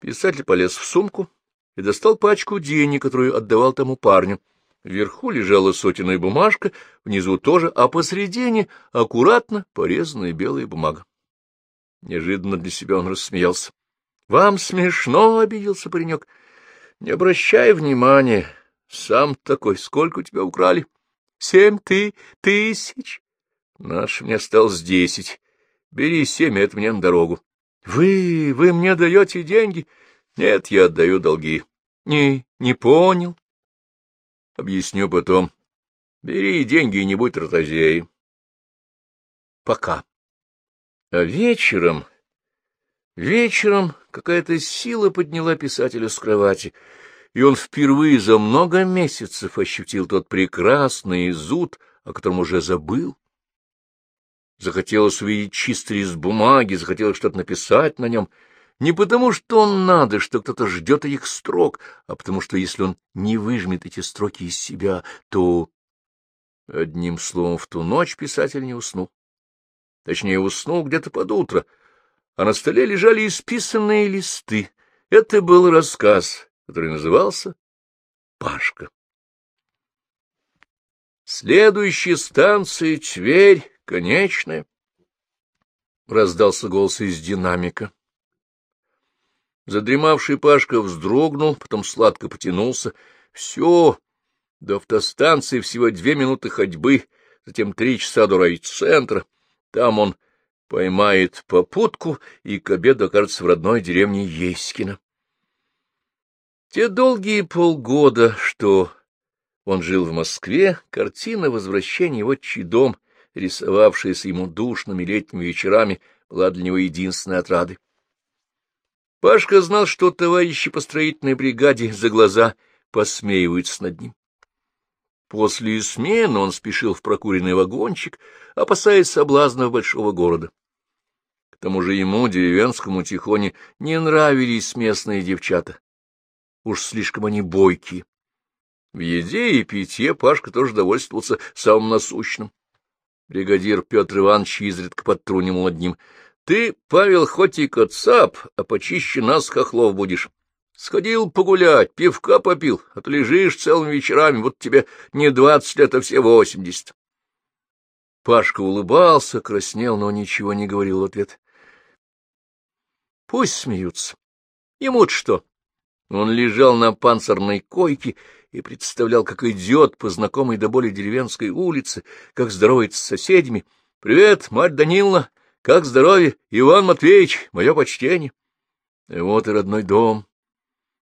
Писатель полез в сумку и достал пачку денег, которую отдавал тому парню. Вверху лежала сотенная бумажка, внизу тоже, а посредине аккуратно порезанная белая бумага. Неожиданно для себя он рассмеялся. — Вам смешно, — обиделся паренек. — Не обращай внимания. Сам такой. Сколько у тебя украли? — Семь ты тысяч. Наш мне осталось десять. Бери семь, это мне на дорогу. — Вы, вы мне даете деньги? — Нет, я отдаю долги. — Не, не понял. — Объясню потом. Бери деньги и не будь ротозеем. Пока. А вечером... Вечером какая-то сила подняла писателя с кровати, и он впервые за много месяцев ощутил тот прекрасный зуд, о котором уже забыл. Захотелось увидеть чистый лист бумаги, захотелось что-то написать на нем. Не потому, что он надо, что кто-то ждет этих строк, а потому что если он не выжмет эти строки из себя, то... Одним словом, в ту ночь писатель не уснул. Точнее, уснул где-то под утро, а на столе лежали исписанные листы. Это был рассказ, который назывался «Пашка». Следующая станция — Тверь, конечная. Раздался голос из динамика. Задремавший Пашка вздрогнул, потом сладко потянулся. Все, до автостанции всего две минуты ходьбы, затем три часа до райцентра. Там он поймает попутку и к обеду окажется в родной деревне Еськино. Те долгие полгода, что он жил в Москве, картина возвращения в отчий дом, рисовавшаяся ему душными летними вечерами, была для него единственной отрадой. Пашка знал, что товарищи по строительной бригаде за глаза посмеиваются над ним. После смены он спешил в прокуренный вагончик, опасаясь соблазнов большого города. К тому же ему, деревенскому тихоне, не нравились местные девчата. Уж слишком они бойкие. В еде и питье Пашка тоже довольствовался самым насущным. Бригадир Петр Иванович изредка подтрунивал над ним. — Ты, Павел, хоть и кацап, а почище нас, хохлов, будешь. Сходил погулять, пивка попил, а то лежишь целыми вечерами, вот тебе не двадцать лет, а все восемьдесят. Пашка улыбался, краснел, но ничего не говорил в ответ. Пусть смеются. Ему-то что? Он лежал на панцирной койке и представлял, как идет по знакомой до боли деревенской улице, как здоровается с соседями. — Привет, мать Даниловна! Как здоровье? Иван Матвеевич, мое почтение! И вот и родной дом.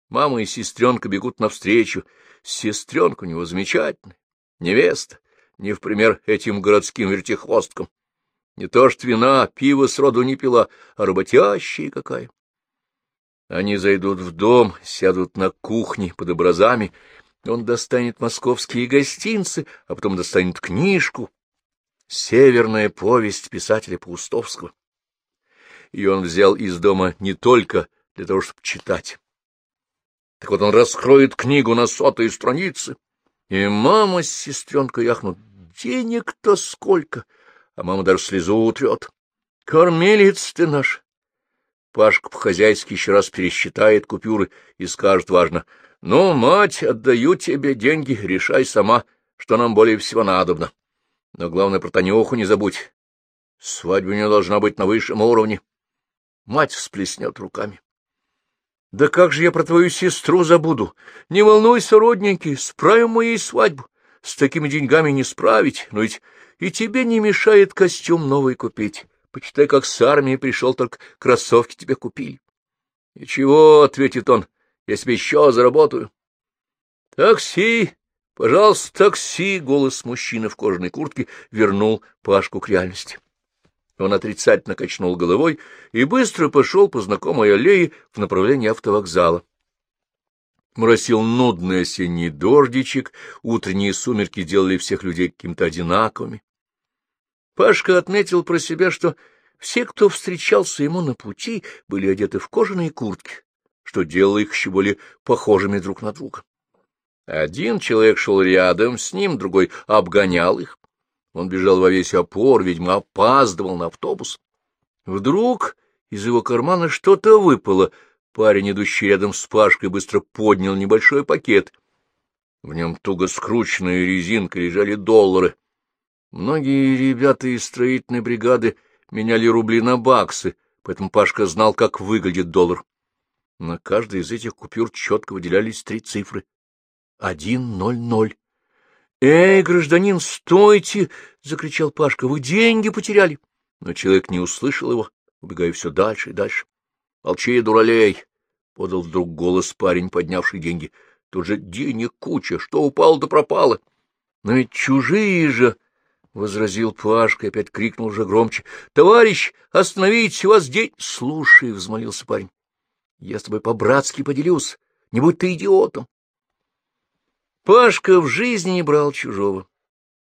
Мама и сестренка бегут навстречу. Сестренка у него замечательная, невеста, не в пример этим городским вертихвосткам. Не то что вина, пиво сроду не пила, а работящая какая. Они зайдут в дом, сядут на кухне под образами, он достанет московские гостинцы, а потом достанет книжку. Северная повесть писателя Паустовского. И он взял из дома не только для того, чтобы читать. Так вот он раскроет книгу на сотой странице, и мама с сестренкой яхнут. Денег-то сколько! А мама даже слезу утрет. Кормилец ты наш! Пашка по-хозяйски еще раз пересчитает купюры и скажет важно. Ну, мать, отдаю тебе деньги, решай сама, что нам более всего надобно. Но главное, про Танюху не забудь. Свадьба у нее должна быть на высшем уровне. Мать всплеснет руками. Да как же я про твою сестру забуду? Не волнуйся, родненький, справим моей свадьбу. С такими деньгами не справить, но ведь и тебе не мешает костюм новый купить. Почитай, как с армии пришел, только кроссовки тебе купили. — Ничего, — ответит он, — я себе еще заработаю. — Такси! Пожалуйста, такси! — голос мужчины в кожаной куртке вернул Пашку к реальности. Он отрицательно качнул головой и быстро пошел по знакомой аллее в направлении автовокзала. Моросил нудный осенний дождичек, утренние сумерки делали всех людей какими-то одинаковыми. Пашка отметил про себя, что все, кто встречался ему на пути, были одеты в кожаные куртки, что делало их еще более похожими друг на друга. Один человек шел рядом с ним, другой обгонял их. Он бежал во весь опор, видимо, опаздывал на автобус. Вдруг из его кармана что-то выпало, Парень, идущий рядом с Пашкой, быстро поднял небольшой пакет. В нем туго скрученной резинкой лежали доллары. Многие ребята из строительной бригады меняли рубли на баксы, поэтому Пашка знал, как выглядит доллар. На каждой из этих купюр четко выделялись три цифры. Один ноль ноль. «Эй, гражданин, стойте!» — закричал Пашка. «Вы деньги потеряли!» Но человек не услышал его, убегая все дальше и дальше. «Молчи, дуралей!» — подал вдруг голос парень, поднявший деньги. «Тут же денег куча, что упало, да пропало!» «Но ведь чужие же!» — возразил Пашка и опять крикнул уже громче. — Товарищ, остановитесь, у вас день... — Слушай, — взмолился парень, — я с тобой по-братски поделюсь. Не будь ты идиотом. Пашка в жизни не брал чужого.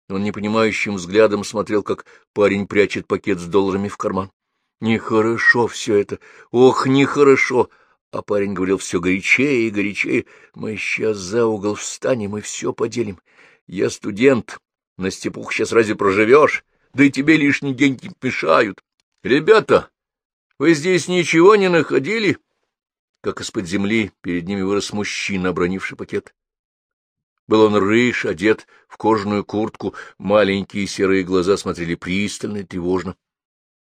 Он непонимающим взглядом смотрел, как парень прячет пакет с долларами в карман. Нехорошо все это. Ох, нехорошо. А парень говорил все горячее и горячее. Мы сейчас за угол встанем и все поделим. Я студент, на степух сейчас разве проживешь? Да и тебе лишние деньги мешают. Ребята, вы здесь ничего не находили? Как из-под земли перед ними вырос мужчина, обронивший пакет. Был он рыж, одет в кожаную куртку, маленькие серые глаза смотрели пристально и тревожно.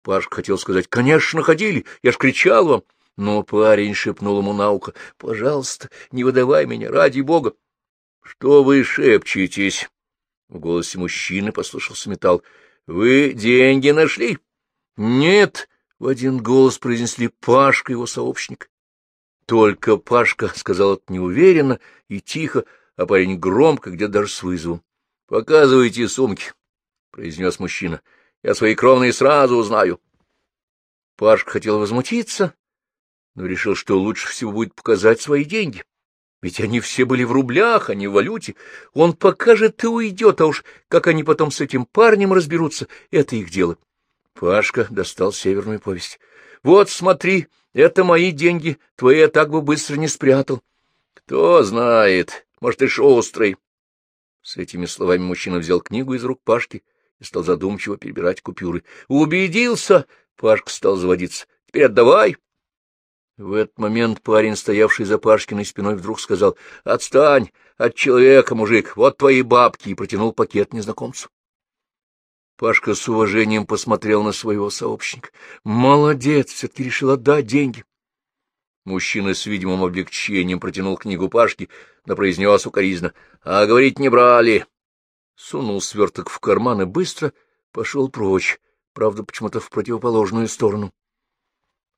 Пашка хотел сказать, — Конечно, ходили, я ж кричал вам. Но парень шепнул ему на ухо, — Пожалуйста, не выдавай меня, ради бога. — Что вы шепчетесь? В голосе мужчины послышался металл. — Вы деньги нашли? — Нет, — в один голос произнесли Пашка его сообщник. Только Пашка сказал это неуверенно и тихо, а парень громко, где даже с вызовом. — Показывайте сумки, — произнес мужчина. — Я свои кровные сразу узнаю. Пашка хотел возмутиться, но решил, что лучше всего будет показать свои деньги. — ведь они все были в рублях, а не в валюте. Он покажет и уйдет, а уж как они потом с этим парнем разберутся, это их дело. Пашка достал северную повесть. — Вот, смотри, это мои деньги, твои я так бы быстро не спрятал. — Кто знает, может, и шустрый. С этими словами мужчина взял книгу из рук Пашки и стал задумчиво перебирать купюры. — Убедился! — Пашка стал заводиться. — Теперь отдавай. В этот момент парень, стоявший за Пашкиной спиной, вдруг сказал «Отстань от человека, мужик, вот твои бабки!» и протянул пакет незнакомцу. Пашка с уважением посмотрел на своего сообщника. «Молодец, все-таки решил отдать деньги». Мужчина с видимым облегчением протянул книгу Пашки, но произнес укоризно. «А говорить не брали!» Сунул сверток в карман и быстро пошел прочь, правда, почему-то в противоположную сторону.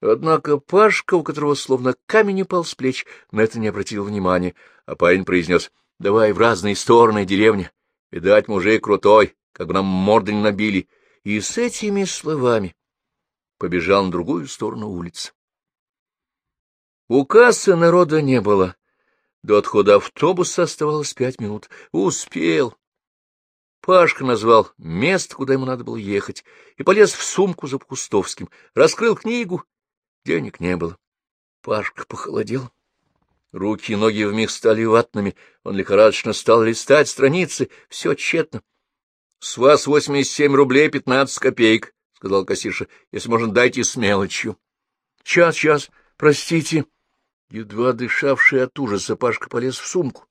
Однако Пашка, у которого словно камень упал с плеч, на это не обратил внимания, а парень произнес, — Давай в разные стороны, деревня. Видать, мужик крутой, как бы нам морды не набили. И с этими словами побежал на другую сторону улицы. У кассы народа не было. До отхода автобуса оставалось пять минут. Успел. Пашка назвал место, куда ему надо было ехать, и полез в сумку за Пустовским, раскрыл книгу Денег не было. Пашка похолодел. Руки и ноги вмиг стали ватными. Он лихорадочно стал листать страницы. Все тщетно. — С вас восемьдесят семь рублей пятнадцать копеек, — сказал кассирша. — Если можно, дайте с мелочью. — Сейчас, сейчас, простите. Едва дышавший от ужаса, Пашка полез в сумку.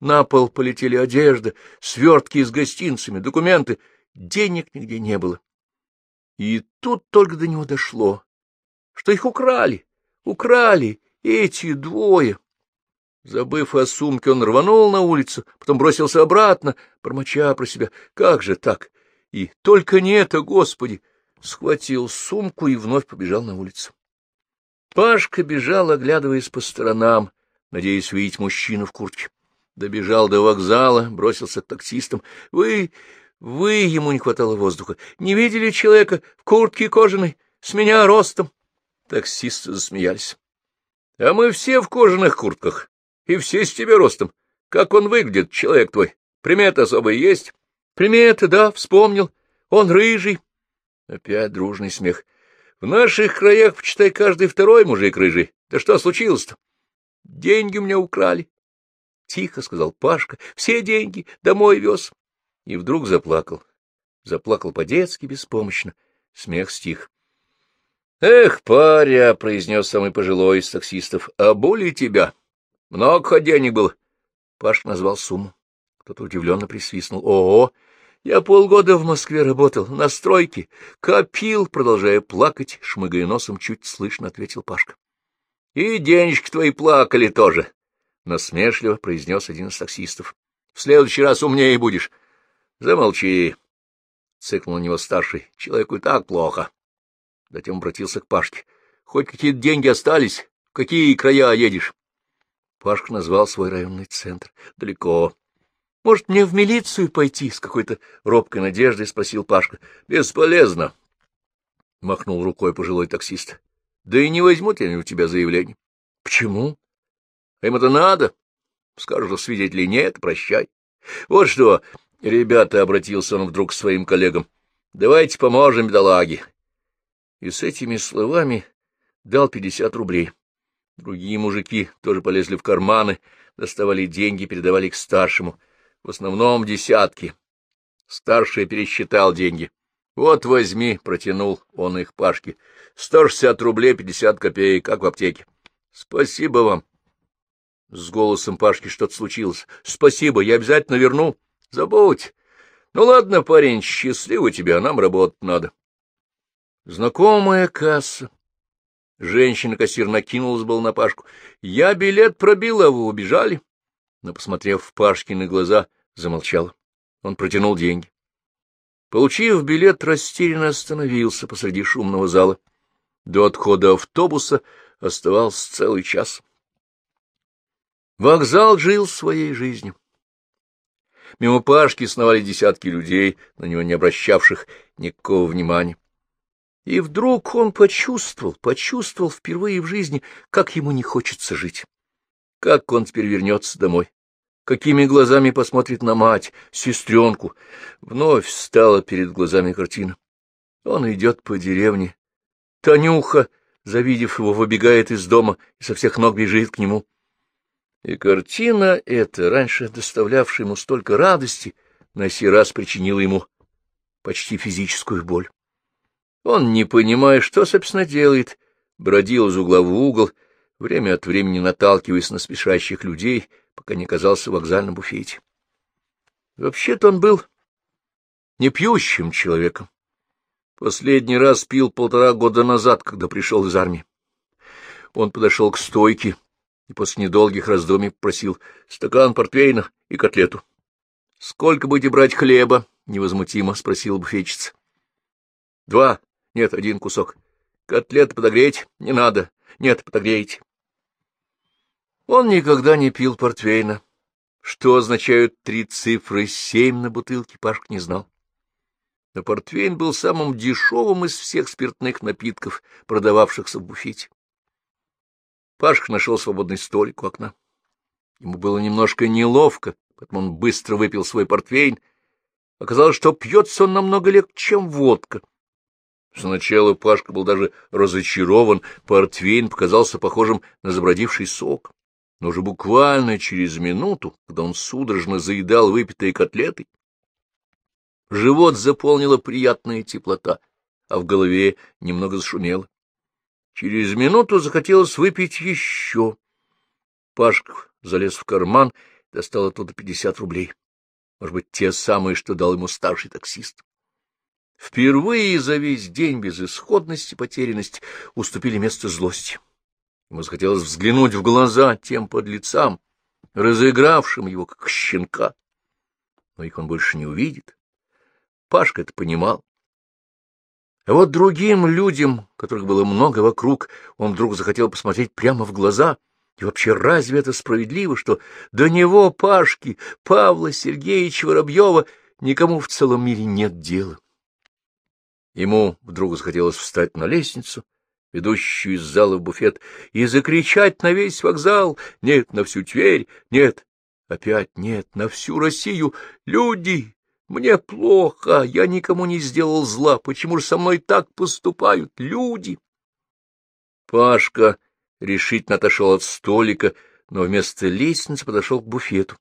На пол полетели одежда, свертки с гостинцами, документы. Денег нигде не было. И тут только до него дошло что их украли, украли эти двое. Забыв о сумке, он рванул на улицу, потом бросился обратно, промоча про себя. Как же так? И только не это, Господи! Схватил сумку и вновь побежал на улицу. Пашка бежал, оглядываясь по сторонам, надеясь увидеть мужчину в куртке. Добежал до вокзала, бросился к таксистам. Вы, вы, ему не хватало воздуха, не видели человека в куртке кожаной, с меня ростом? Таксисты засмеялись. — А мы все в кожаных куртках, и все с тебя ростом. Как он выглядит, человек твой? Приметы особые есть? — Приметы, да, вспомнил. Он рыжий. Опять дружный смех. — В наших краях, почитай, каждый второй мужик рыжий. Да что случилось-то? — Деньги у меня украли. — Тихо, — сказал Пашка. — Все деньги домой вез. И вдруг заплакал. Заплакал по-детски, беспомощно. Смех стих. Эх, паря, — произнес самый пожилой из таксистов, — а боли тебя? Много денег было. Паш назвал сумму. Кто-то удивленно присвистнул. Ого! Я полгода в Москве работал, на стройке, копил, продолжая плакать, шмыгая носом, чуть слышно ответил Пашка. — И денежки твои плакали тоже, — насмешливо произнес один из таксистов. — В следующий раз умнее будешь. — Замолчи, — цыкнул на него старший. — Человеку и так плохо. Затем обратился к Пашке. — Хоть какие-то деньги остались? В какие края едешь? Пашка назвал свой районный центр. — Далеко. — Может, мне в милицию пойти? — с какой-то робкой надеждой спросил Пашка. — Бесполезно. — махнул рукой пожилой таксист. — Да и не возьмут они у тебя заявление. — Почему? — Им это надо. Скажут, что свидетелей нет, прощай. — Вот что, ребята, — обратился он вдруг к своим коллегам, — давайте поможем бедолаге. И с этими словами дал пятьдесят рублей. Другие мужики тоже полезли в карманы, доставали деньги, передавали их старшему — в основном десятки. Старший пересчитал деньги. Вот возьми, протянул он их Пашке. Сто шестьдесят рублей пятьдесят копеек, как в аптеке. Спасибо вам. С голосом Пашки что-то случилось. Спасибо, я обязательно верну. Забудь. Ну ладно, парень, счастливо тебе, а нам работать надо. Знакомая касса. Женщина-кассир накинулась был на Пашку. Я билет пробила, вы убежали но, посмотрев в Пашкины глаза, замолчал. Он протянул деньги. Получив билет, растерянно остановился посреди шумного зала. До отхода автобуса оставался целый час. Вокзал жил своей жизнью. Мимо Пашки сновали десятки людей, на него не обращавших никакого внимания. И вдруг он почувствовал, почувствовал впервые в жизни, как ему не хочется жить. Как он теперь вернется домой? какими глазами посмотрит на мать, сестренку. Вновь стала перед глазами картина. Он идет по деревне. Танюха, завидев его, выбегает из дома и со всех ног бежит к нему. И картина эта, раньше доставлявшая ему столько радости, на сей раз причинила ему почти физическую боль. Он, не понимая, что, собственно, делает, бродил из угла в угол, время от времени наталкиваясь на спешащих людей — пока не оказался в вокзальном буфете. Вообще-то он был не пьющим человеком. Последний раз пил полтора года назад, когда пришел из армии. Он подошел к стойке и после недолгих раздумий попросил стакан портвейна и котлету. — Сколько будете брать хлеба? — невозмутимо спросил буфетчица. — Два. Нет, один кусок. Котлет подогреть? Не надо. Нет, подогрейте. Он никогда не пил портвейна. Что означают три цифры семь на бутылке, Пашка не знал. Но портвейн был самым дешевым из всех спиртных напитков, продававшихся в буфете. Пашка нашел свободный столик у окна. Ему было немножко неловко, поэтому он быстро выпил свой портвейн. Оказалось, что пьется он намного легче, чем водка. Сначала Пашка был даже разочарован, портвейн показался похожим на забродивший сок но уже буквально через минуту, когда он судорожно заедал выпитые котлеты, живот заполнила приятная теплота, а в голове немного зашумело. Через минуту захотелось выпить еще. Пашка залез в карман, достал оттуда пятьдесят рублей. Может быть, те самые, что дал ему старший таксист. Впервые за весь день безысходности, потерянность уступили место злости. Ему захотелось взглянуть в глаза тем подлецам, разыгравшим его, как щенка. Но их он больше не увидит. Пашка это понимал. А вот другим людям, которых было много вокруг, он вдруг захотел посмотреть прямо в глаза. И вообще, разве это справедливо, что до него, Пашки, Павла Сергеевича Воробьева, никому в целом мире нет дела? Ему вдруг захотелось встать на лестницу ведущую из зала в буфет, и закричать на весь вокзал «Нет, на всю Тверь! Нет! Опять нет! На всю Россию! Люди! Мне плохо! Я никому не сделал зла! Почему же со мной так поступают люди?» Пашка решительно отошел от столика, но вместо лестницы подошел к буфету.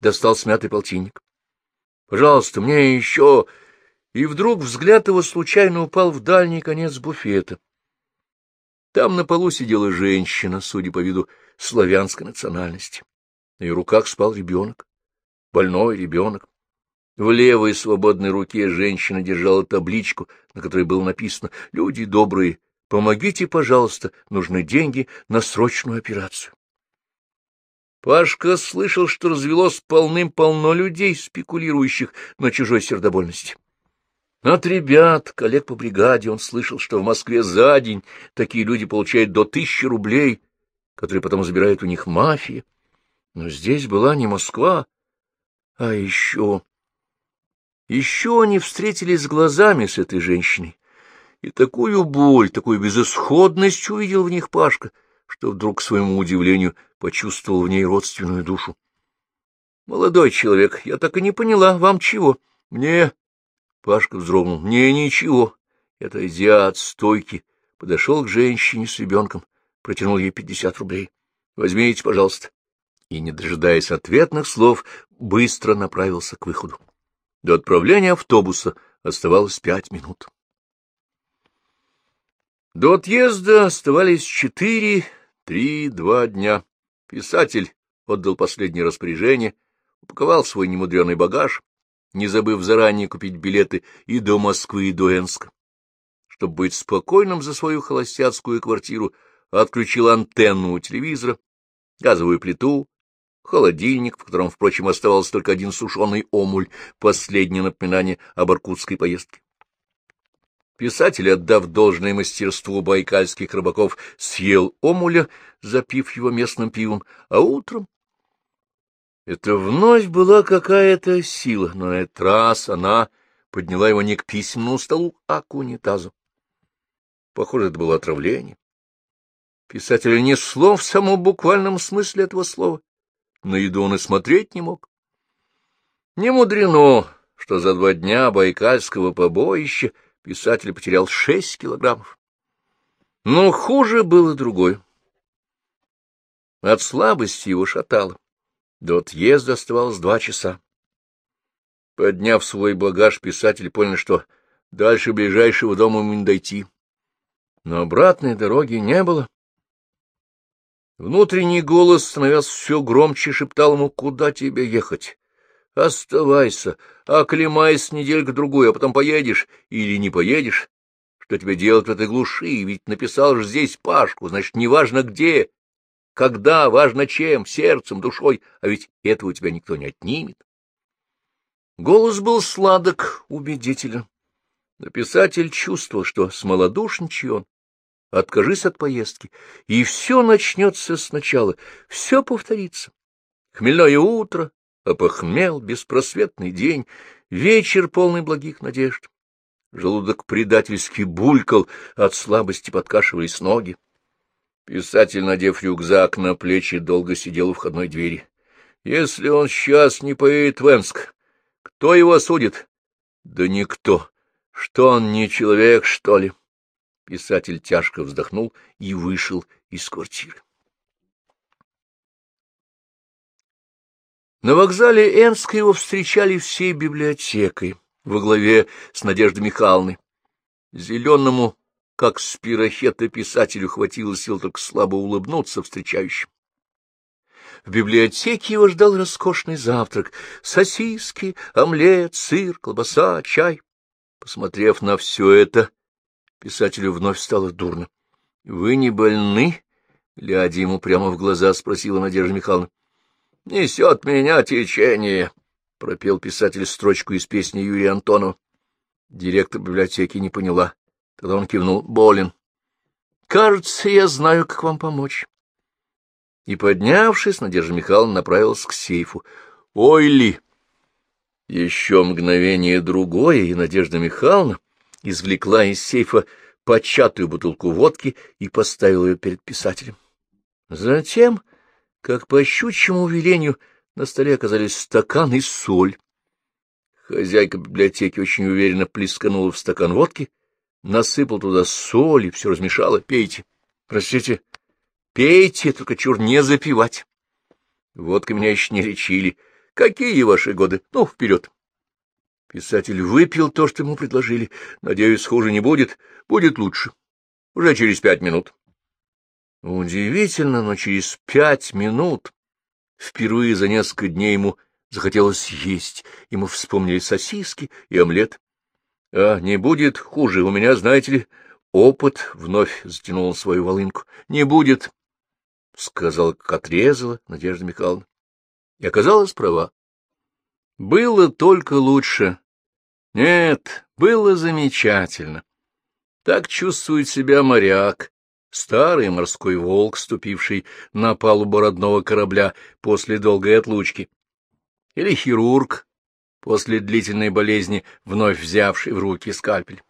Достал смятый полтинник. — Пожалуйста, мне еще... И вдруг взгляд его случайно упал в дальний конец буфета. Там на полу сидела женщина, судя по виду, славянской национальности. На ее руках спал ребенок, больной ребенок. В левой свободной руке женщина держала табличку, на которой было написано «Люди добрые, помогите, пожалуйста, нужны деньги на срочную операцию». Пашка слышал, что развелось полным-полно людей, спекулирующих на чужой сердобольности. От ребят, коллег по бригаде, он слышал, что в Москве за день такие люди получают до тысячи рублей, которые потом забирает у них мафия. Но здесь была не Москва, а еще... Еще они встретились глазами с этой женщиной, и такую боль, такую безысходность увидел в них Пашка, что вдруг, к своему удивлению, почувствовал в ней родственную душу. — Молодой человек, я так и не поняла, вам чего? — Мне... Пашка вздрогнул. — Мне ничего. Это идя от стойки, подошел к женщине с ребенком, протянул ей пятьдесят рублей. — Возьмите, пожалуйста. И, не дожидаясь ответных слов, быстро направился к выходу. До отправления автобуса оставалось пять минут. До отъезда оставались четыре, три, два дня. Писатель отдал последнее распоряжение, упаковал свой немудреный багаж, не забыв заранее купить билеты и до Москвы, и до Энска. Чтобы быть спокойным за свою холостяцкую квартиру, отключил антенну у телевизора, газовую плиту, холодильник, в котором, впрочем, оставался только один сушеный омуль, последнее напоминание об иркутской поездке. Писатель, отдав должное мастерству байкальских рыбаков, съел омуля, запив его местным пивом, а утром... Это вновь была какая-то сила, но на этот раз она подняла его не к письменному столу, а к унитазу. Похоже, это было отравление. Писателя не слов в самом буквальном смысле этого слова. На еду он и смотреть не мог. Не мудрено, что за два дня байкальского побоища писатель потерял шесть килограммов. Но хуже было другое. От слабости его шатало. До отъезда оставалось два часа. Подняв свой багаж, писатель понял, что дальше ближайшего дома ему не дойти. Но обратной дороги не было. Внутренний голос, становясь все громче, шептал ему, куда тебе ехать. Оставайся, оклемайся недельку-другую, а потом поедешь или не поедешь. Что тебе делать в этой глуши? Ведь написал же здесь Пашку, значит, неважно где, когда, важно чем, сердцем, душой, а ведь этого у тебя никто не отнимет. Голос был сладок, убедителен. Но писатель чувствовал, что смолодушничай он, откажись от поездки, и все начнется сначала, все повторится. Хмельное утро, опохмел, беспросветный день, вечер полный благих надежд. Желудок предательски булькал, от слабости подкашивались ноги. Писатель, надев рюкзак на плечи, долго сидел у входной двери. Если он сейчас не поедет в Энск, кто его осудит? Да никто. Что он, не человек, что ли? Писатель тяжко вздохнул и вышел из квартиры. На вокзале Энска его встречали всей библиотекой во главе с Надеждой Михайловной. Зеленому, как спирохета, писателю хватило сил только слабо улыбнуться встречающим. В библиотеке его ждал роскошный завтрак — сосиски, омлет, сыр, колбаса, чай. Посмотрев на все это, писателю вновь стало дурно. — Вы не больны? — глядя ему прямо в глаза, спросила Надежда Михайловна. — Несет меня течение, — пропел писатель строчку из песни Юрия Антонова. Директор библиотеки не поняла. Тогда он кивнул. — Болен. — Кажется, я знаю, как вам помочь. И, поднявшись, Надежда Михайловна направилась к сейфу. — Ой ли! Еще мгновение другое, и Надежда Михайловна извлекла из сейфа початую бутылку водки и поставила ее перед писателем. Затем как по щучьему велению на столе оказались стакан и соль. Хозяйка библиотеки очень уверенно плесканула в стакан водки, насыпал туда соль и все размешала. Пейте. Простите, пейте, только чур не запивать. Водка меня еще не лечили. Какие ваши годы? Ну, вперед. Писатель выпил то, что ему предложили. Надеюсь, хуже не будет. Будет лучше. Уже через пять минут. Удивительно, но через пять минут, впервые за несколько дней ему захотелось есть, ему вспомнили сосиски и омлет. — А не будет хуже, у меня, знаете ли, опыт, — вновь затянул свою волынку. — Не будет, — сказала, как отрезала Надежда Михайловна. И оказалась права. Было только лучше. Нет, было замечательно. Так чувствует себя моряк, старый морской волк, ступивший на палубу родного корабля после долгой отлучки, или хирург, после длительной болезни, вновь взявший в руки скальпель.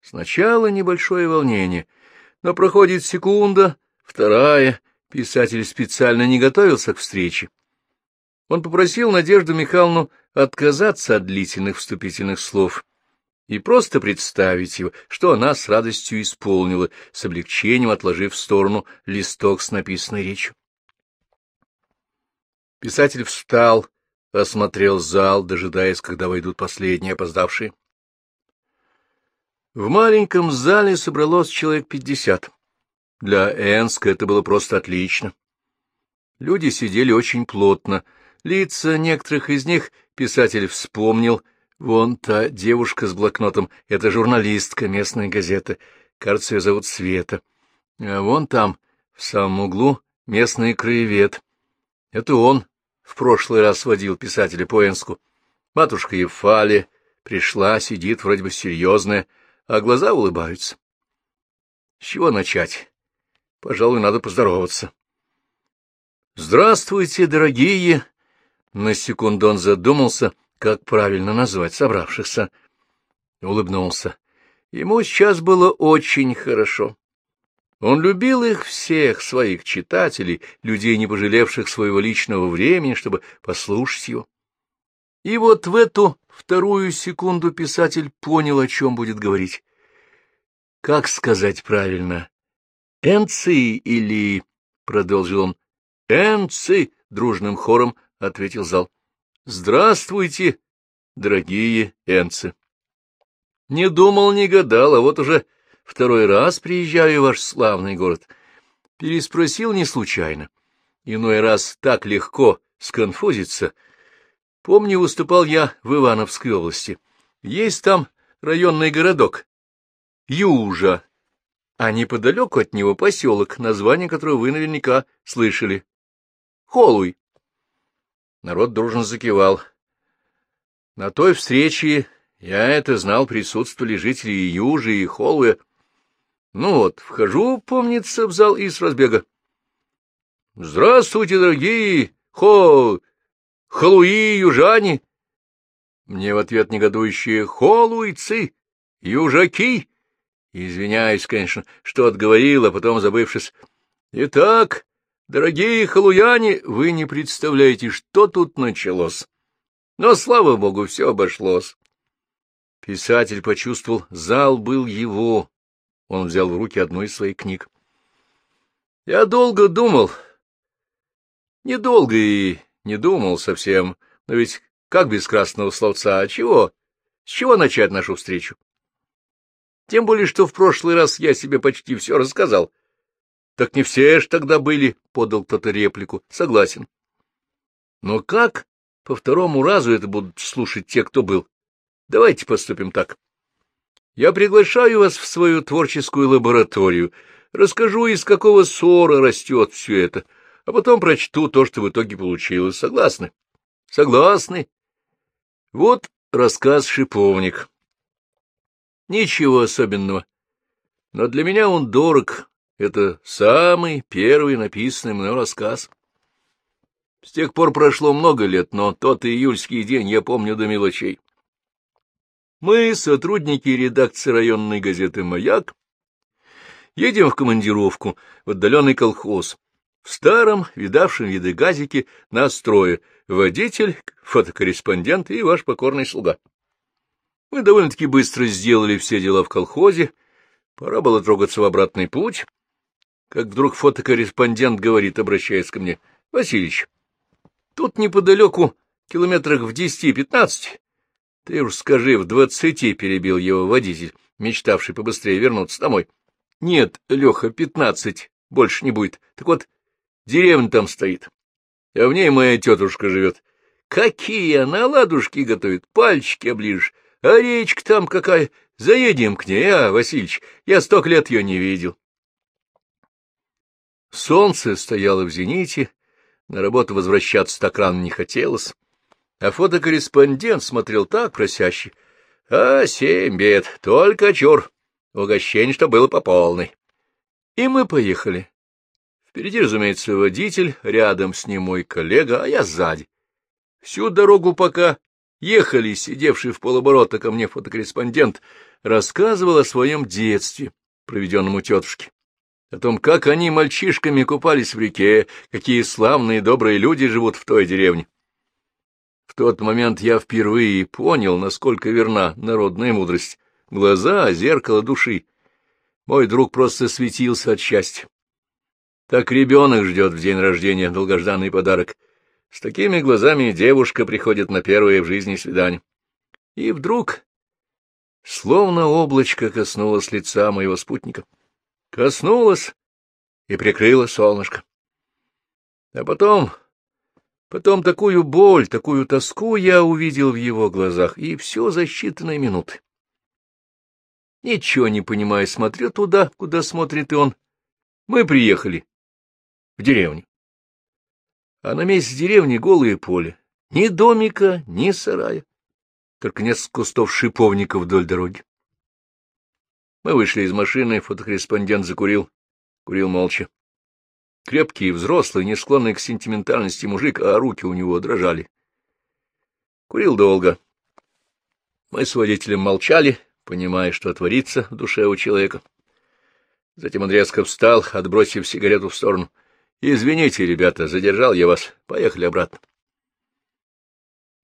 Сначала небольшое волнение, но проходит секунда, вторая, писатель специально не готовился к встрече. Он попросил Надежду Михайловну отказаться от длительных вступительных слов и просто представить его, что она с радостью исполнила, с облегчением отложив в сторону листок с написанной речью. Писатель встал, осмотрел зал, дожидаясь, когда войдут последние опоздавшие. В маленьком зале собралось человек пятьдесят. Для Энска это было просто отлично. Люди сидели очень плотно, лица некоторых из них писатель вспомнил — Вон та девушка с блокнотом — это журналистка местной газеты. Кажется, ее зовут Света. А вон там, в самом углу, местный краевед. Это он в прошлый раз водил писателя по Энску. Матушка Ефали пришла, сидит вроде бы серьезная, а глаза улыбаются. С чего начать? Пожалуй, надо поздороваться. «Здравствуйте, дорогие!» На секунду он задумался — как правильно назвать собравшихся. Улыбнулся. Ему сейчас было очень хорошо. Он любил их всех, своих читателей, людей, не пожалевших своего личного времени, чтобы послушать его. И вот в эту вторую секунду писатель понял, о чем будет говорить. Как сказать правильно? «Энци» или... — продолжил он. «Энци!» — дружным хором ответил зал. Здравствуйте, дорогие энцы. Не думал, не гадал, а вот уже второй раз приезжаю в ваш славный город. Переспросил не случайно. Иной раз так легко сконфузиться. Помню, выступал я в Ивановской области. Есть там районный городок. Южа. А неподалеку от него поселок, название которого вы наверняка слышали. Холуй. Народ дружно закивал. На той встрече, я это знал, присутствовали жители Южи и Холуя. Ну вот, вхожу, помнится, в зал и с разбега. — Здравствуйте, дорогие хо... холуи южане! Мне в ответ негодующие холуйцы, южаки! Извиняюсь, конечно, что отговорил, а потом, забывшись, — Итак, Дорогие халуяне, вы не представляете, что тут началось. Но, слава богу, все обошлось. Писатель почувствовал, зал был его. Он взял в руки одну из своих книг. Я долго думал. Недолго и не думал совсем. Но ведь как без красного словца? А чего? С чего начать нашу встречу? Тем более, что в прошлый раз я себе почти все рассказал. Так не все ж тогда были, — подал кто-то реплику. Согласен. Но как по второму разу это будут слушать те, кто был? Давайте поступим так. Я приглашаю вас в свою творческую лабораторию, расскажу, из какого ссора растет все это, а потом прочту то, что в итоге получилось. Согласны? Согласны. Вот рассказ «Шиповник». Ничего особенного, но для меня он дорог, это самый первый написанный мной рассказ. С тех пор прошло много лет, но тот июльский день я помню до мелочей. Мы, сотрудники редакции районной газеты «Маяк», едем в командировку в отдаленный колхоз. В старом, видавшем виды газике, нас трое — водитель, фотокорреспондент и ваш покорный слуга. Мы довольно-таки быстро сделали все дела в колхозе, пора было трогаться в обратный путь, как вдруг фотокорреспондент говорит, обращаясь ко мне, — Васильич, тут неподалеку, километрах в десяти-пятнадцати. Ты уж скажи, в двадцати перебил его водитель, мечтавший побыстрее вернуться домой. — Нет, Леха, пятнадцать, больше не будет. Так вот, деревня там стоит, а в ней моя тетушка живет. Какие она ладушки готовит, пальчики оближешь. А речка там какая, заедем к ней, а, Васильич, я столько лет ее не видел. Солнце стояло в зените, на работу возвращаться так рано не хотелось, а фотокорреспондент смотрел так просяще. А семь бед, только чур, угощение, что было по полной. И мы поехали. Впереди, разумеется, водитель, рядом с ним мой коллега, а я сзади. Всю дорогу пока ехали, сидевший в полоборота ко мне фотокорреспондент, рассказывал о своем детстве, проведенном у тетушки о том, как они мальчишками купались в реке, какие славные добрые люди живут в той деревне. В тот момент я впервые понял, насколько верна народная мудрость. Глаза — зеркало души. Мой друг просто светился от счастья. Так ребенок ждет в день рождения долгожданный подарок. С такими глазами девушка приходит на первое в жизни свидание. И вдруг, словно облачко коснулось лица моего спутника, Коснулась и прикрыла солнышко. А потом, потом такую боль, такую тоску я увидел в его глазах, и все за считанные минуты. Ничего не понимая, смотрю туда, куда смотрит и он. Мы приехали в деревню. А на месте деревни голое поле. Ни домика, ни сарая. Только несколько кустов шиповника вдоль дороги. Мы вышли из машины, фотокорреспондент закурил. Курил молча. Крепкий, взрослый, не склонный к сентиментальности мужик, а руки у него дрожали. Курил долго. Мы с водителем молчали, понимая, что творится в душе у человека. Затем он резко встал, отбросив сигарету в сторону. — Извините, ребята, задержал я вас. Поехали обратно.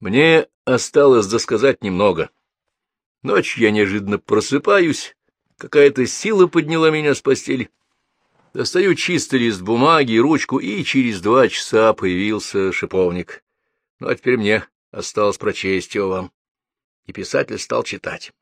Мне осталось досказать немного. Ночью я неожиданно просыпаюсь Какая-то сила подняла меня с постели. Достаю чистый лист бумаги и ручку, и через два часа появился шиповник. Ну, а теперь мне осталось прочесть его вам. И писатель стал читать.